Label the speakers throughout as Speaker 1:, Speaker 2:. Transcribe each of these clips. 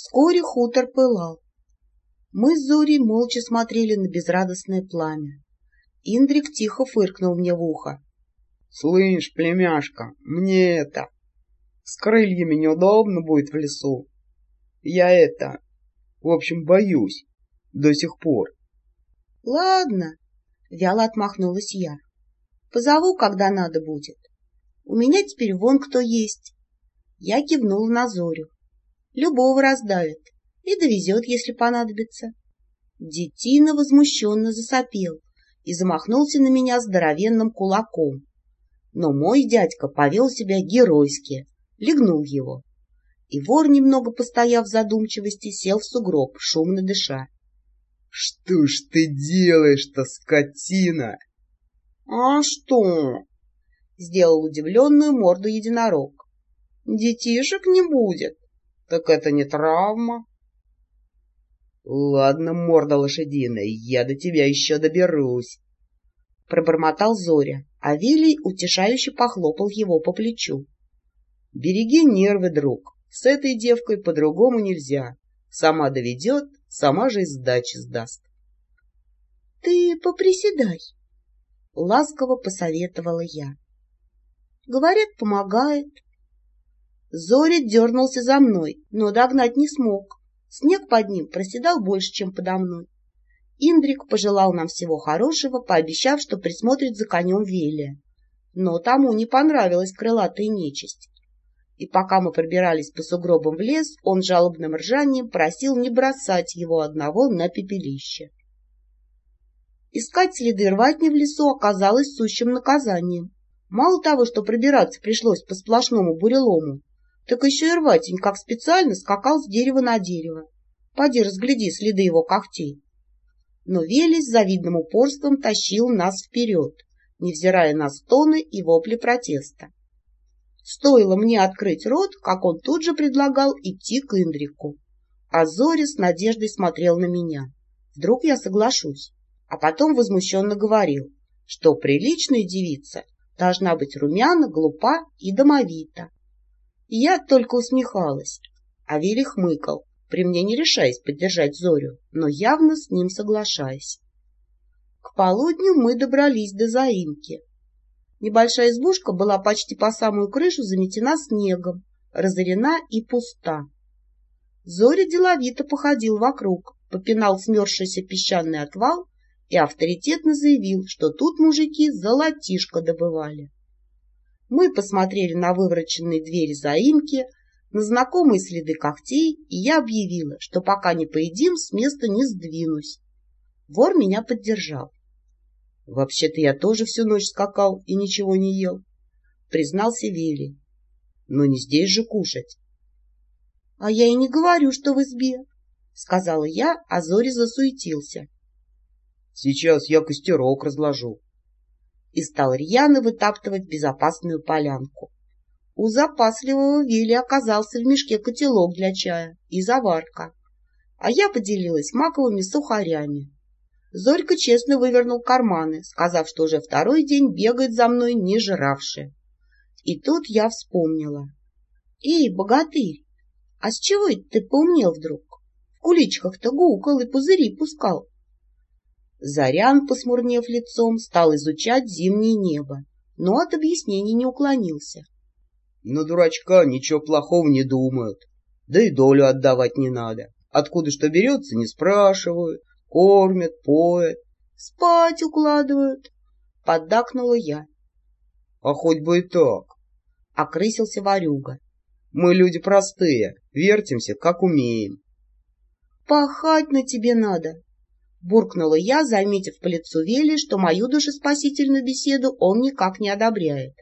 Speaker 1: Вскоре хутор пылал. Мы с Зорей молча смотрели на безрадостное пламя. Индрик тихо фыркнул мне в ухо.
Speaker 2: — Слышь, племяшка, мне это... С крыльями неудобно будет в лесу. Я это... В общем, боюсь. До сих пор.
Speaker 1: — Ладно, — вяло отмахнулась я. — Позову, когда надо будет. У меня теперь вон кто есть. Я кивнула на Зорю. Любого раздавит и довезет, если понадобится. Детина возмущенно засопел и замахнулся на меня здоровенным кулаком. Но мой дядька повел себя геройски, легнул его. И вор, немного постояв в задумчивости, сел в сугроб, шумно дыша.
Speaker 2: — Что ж ты делаешь-то, скотина?
Speaker 1: — А что? — сделал удивленную морду единорог. — Детишек не будет. Так это не травма.
Speaker 2: — Ладно, морда лошадиная, я до тебя еще доберусь.
Speaker 1: Пробормотал Зоря, а Вилей утешающе похлопал его по плечу.
Speaker 2: — Береги нервы, друг. С этой девкой по-другому нельзя. Сама доведет, сама же и сдачи сдаст.
Speaker 1: — Ты поприседай, — ласково посоветовала я. Говорят, помогает. Зоря дернулся за мной, но догнать не смог. Снег под ним проседал больше, чем подо мной. Индрик пожелал нам всего хорошего, пообещав, что присмотрит за конем Велия. Но тому не понравилась крылатая нечисть. И пока мы пробирались по сугробам в лес, он жалобным ржанием просил не бросать его одного на пепелище. Искать следы рватни в лесу оказалось сущим наказанием. Мало того, что пробираться пришлось по сплошному бурелому, так еще и рватень как специально скакал с дерева на дерево. Поди разгляди следы его когтей. Но Велес завидным упорством тащил нас вперед, невзирая на стоны и вопли протеста. Стоило мне открыть рот, как он тут же предлагал идти к Индрику. А Зори с надеждой смотрел на меня. Вдруг я соглашусь. А потом возмущенно говорил, что приличная девица должна быть румяна, глупа и домовита. Я только усмехалась, а Вилли хмыкал, при мне не решаясь поддержать Зорю, но явно с ним соглашаясь. К полудню мы добрались до заимки. Небольшая избушка была почти по самую крышу заметена снегом, разорена и пуста. Зоря деловито походил вокруг, попинал смерзшийся песчаный отвал и авторитетно заявил, что тут мужики золотишко добывали. Мы посмотрели на вывороченные двери заимки, на знакомые следы когтей, и я объявила, что пока не поедим, с места не сдвинусь. Вор меня поддержал.
Speaker 2: Вообще-то я тоже всю ночь скакал и ничего не ел, признался Вилли. Но не здесь же кушать.
Speaker 1: — А я и не говорю, что в избе, — сказала я, а Зори засуетился.
Speaker 2: — Сейчас я костерок разложу.
Speaker 1: И стал рьяно вытаптывать безопасную полянку. У запасливого Вилли оказался в мешке котелок для чая и заварка, а я поделилась маковыми сухарями. Зорька честно вывернул карманы, сказав, что уже второй день бегает за мной не жравши. И тут я вспомнила. — Эй, богатырь, а с чего это ты поумнел вдруг? В куличках-то гукал и пузыри пускал. Зарян, посмурнев лицом, стал изучать зимнее небо, но от объяснений не уклонился.
Speaker 2: — На дурачка ничего плохого не думают, да и долю отдавать не надо. Откуда что берется, не спрашивают кормят, поят,
Speaker 1: спать укладывают, — поддакнула я.
Speaker 2: — А хоть бы и так, — окрысился Варюга. — Мы люди простые, вертимся, как умеем.
Speaker 1: — Пахать на тебе надо, — буркнула я, заметив по лицу Вели, что мою душеспасительную беседу он никак не одобряет.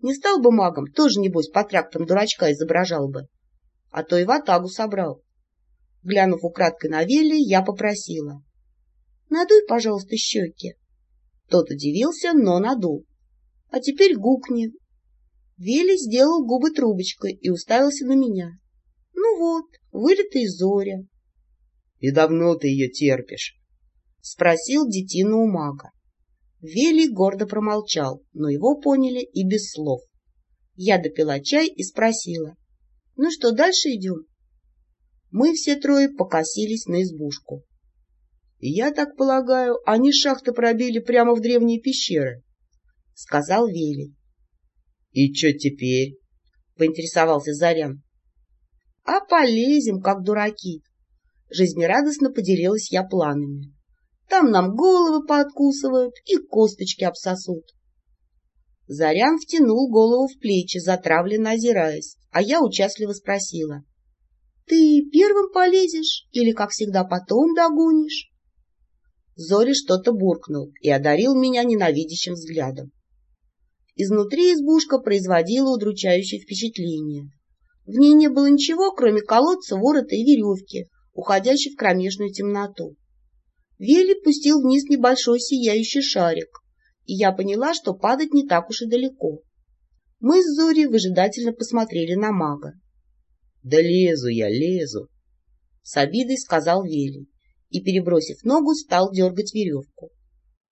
Speaker 1: Не стал бы магом, тоже, небось, по трактам дурачка изображал бы. А то и в атагу собрал. Глянув украдкой на Вилли, я попросила. — Надуй, пожалуйста, щеки. Тот удивился, но надул. — А теперь гукни. Вилли сделал губы трубочкой и уставился на меня. — Ну вот, вылитый зоря.
Speaker 2: — И давно ты ее терпишь?
Speaker 1: — спросил детина у мага. Вилли гордо промолчал, но его поняли и без слов. Я допила чай и спросила. — Ну что, дальше идем? — Мы все трое покосились на избушку.
Speaker 2: — Я так полагаю, они шахты пробили прямо в древние пещеры, —
Speaker 1: сказал Вели.
Speaker 2: — И что теперь?
Speaker 1: — поинтересовался Зарян. — А полезем, как дураки. Жизнерадостно поделилась я планами. Там нам головы пооткусывают и косточки обсосут. Зарян втянул голову в плечи, затравленно озираясь, а я участливо спросила. — Ты первым полезешь или, как всегда, потом догонишь? Зори что-то буркнул и одарил меня ненавидящим взглядом. Изнутри избушка производила удручающее впечатление. В ней не было ничего, кроме колодца, ворота и веревки, уходящей в кромешную темноту. Вели пустил вниз небольшой сияющий шарик, и я поняла, что падать не так уж и далеко. Мы с Зори выжидательно посмотрели на мага.
Speaker 2: — Да лезу я, лезу, —
Speaker 1: с обидой сказал Вели, и, перебросив ногу, стал дергать веревку.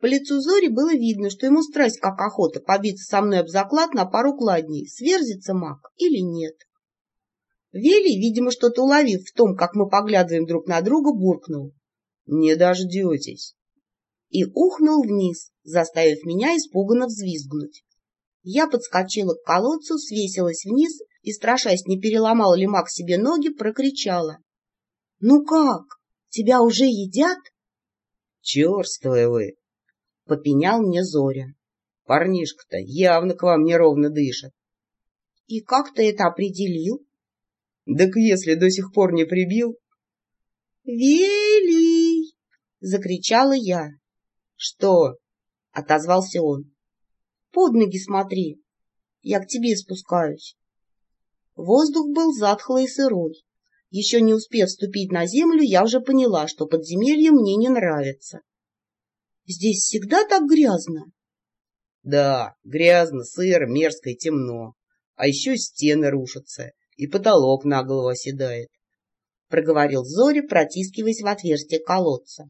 Speaker 1: По лицу Зори было видно, что ему страсть как охота побиться со мной об заклад на пару кладней, сверзится маг или нет. Вели, видимо, что-то уловив в том, как мы поглядываем друг на друга, буркнул.
Speaker 2: — Не дождетесь.
Speaker 1: И ухнул вниз, заставив меня испуганно взвизгнуть. Я подскочила к колодцу, свесилась вниз и, страшась, не переломал ли маг себе ноги, прокричала. — Ну как, тебя уже едят?
Speaker 2: — Черствые вы!
Speaker 1: — попенял мне Зоря.
Speaker 2: — Парнишка-то явно к вам неровно дышит.
Speaker 1: — И как ты это определил?
Speaker 2: — Так если до сих пор не прибил...
Speaker 1: — Велий! — закричала я. — Что? — отозвался он. — Под ноги смотри. Я к тебе спускаюсь. Воздух был затхлый и сырой. Еще не успев ступить на землю, я уже поняла, что подземелье мне не нравится. Здесь всегда так грязно?
Speaker 2: Да, грязно, сыро, мерзко и темно. А еще стены рушатся, и потолок на голову оседает.
Speaker 1: Проговорил Зори, протискиваясь в отверстие колодца.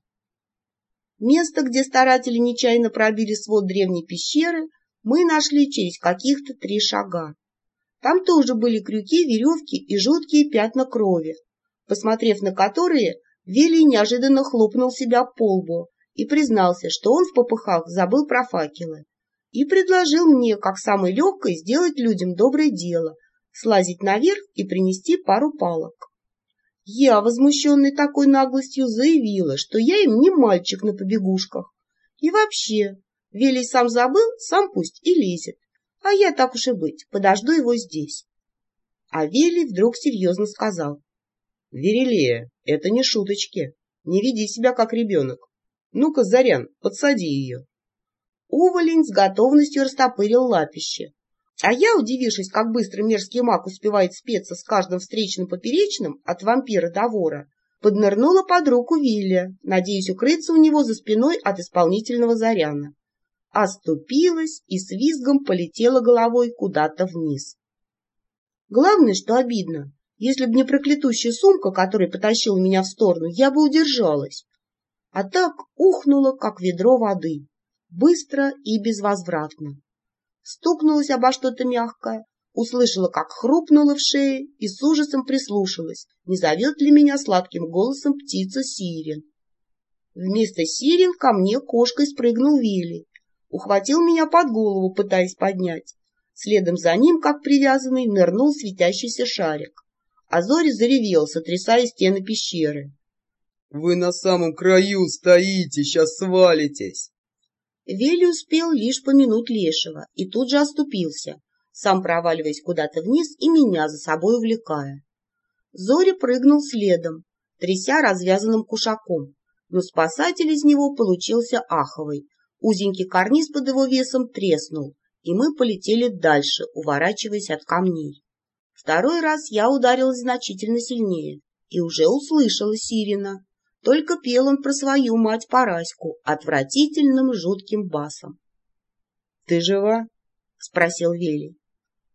Speaker 1: Место, где старатели нечаянно пробили свод древней пещеры, мы нашли через каких-то три шага. Там тоже были крюки, веревки и жуткие пятна крови, посмотрев на которые, Вилли неожиданно хлопнул себя по лбу и признался, что он в попыхах забыл про факелы, и предложил мне, как самое легкое, сделать людям доброе дело, слазить наверх и принести пару палок. Я, возмущенный такой наглостью, заявила, что я им не мальчик на побегушках. И вообще, Велий сам забыл, сам пусть и лезет. А я, так уж и быть, подожду его здесь. А Велий вдруг серьезно сказал.
Speaker 2: — Верелея, это не шуточки. Не веди себя как ребенок. Ну-ка, Зарян, подсади ее.
Speaker 1: Уволень с готовностью растопырил лапище. А я, удивившись, как быстро мерзкий маг успевает спеться с каждым встречным поперечным от вампира до вора, поднырнула под руку Вилля, надеясь укрыться у него за спиной от исполнительного Заряна. Оступилась и с визгом полетела головой куда-то вниз. Главное, что обидно, если бы не проклятущая сумка, которая потащила меня в сторону, я бы удержалась а так ухнула, как ведро воды, быстро и безвозвратно. Стукнулась обо что-то мягкое, услышала, как хрупнула в шее и с ужасом прислушалась, не зовет ли меня сладким голосом птица Сирен. Вместо Сирен ко мне кошкой спрыгнул Вилли, ухватил меня под голову, пытаясь поднять. Следом за ним, как привязанный, нырнул светящийся шарик. А Зори заревел, сотрясая стены пещеры.
Speaker 2: Вы на самом краю стоите, сейчас свалитесь.
Speaker 1: Вели успел лишь помянуть Лешего и тут же оступился, сам проваливаясь куда-то вниз и меня за собой увлекая. Зори прыгнул следом, тряся развязанным кушаком, но спасатель из него получился аховый. Узенький карниз под его весом треснул, и мы полетели дальше, уворачиваясь от камней. Второй раз я ударилась значительно сильнее и уже услышала Сирина. Только пел он про свою мать Параську отвратительным жутким басом.
Speaker 2: — Ты жива?
Speaker 1: — спросил Вели.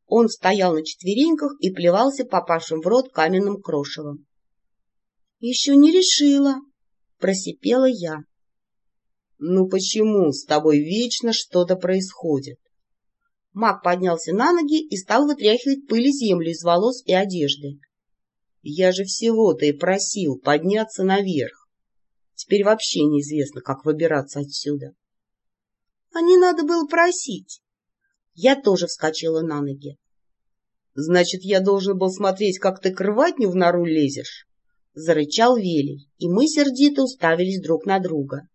Speaker 1: Он стоял на четвереньках и плевался попавшим в рот каменным крошевом. — Еще не решила, — просипела я.
Speaker 2: — Ну почему с тобой вечно что-то происходит?
Speaker 1: Маг поднялся на ноги и стал вытряхивать пыль и землю из волос и одежды. Я же всего-то и просил подняться наверх. Теперь вообще неизвестно, как выбираться отсюда. А не надо было просить. Я тоже вскочила на ноги. Значит, я должен был смотреть, как ты к рватню в нору лезешь? Зарычал Велий, и мы сердито уставились друг на друга.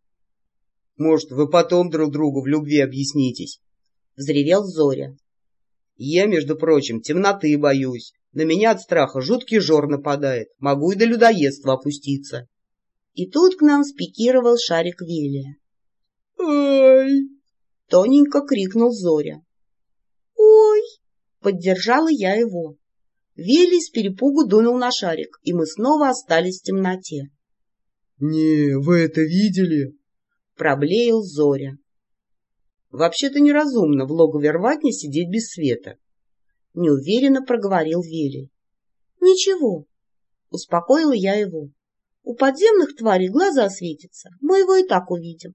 Speaker 2: Может, вы потом друг другу в любви объяснитесь?
Speaker 1: Взревел Зоря.
Speaker 2: Я, между прочим, темноты боюсь. На меня от страха жуткий жор нападает. Могу и до людоедства опуститься.
Speaker 1: И тут к нам спикировал шарик Велия.
Speaker 2: «Ой!»
Speaker 1: — тоненько крикнул Зоря. «Ой!» — поддержала я его. Велий с перепугу дунул на шарик, и мы снова остались в темноте.
Speaker 2: «Не, вы это видели?»
Speaker 1: — проблеял Зоря. «Вообще-то неразумно в логове рвать не сидеть без света», — неуверенно проговорил Велий. «Ничего», — успокоила я его. «У подземных тварей глаза светятся, мы его и так увидим».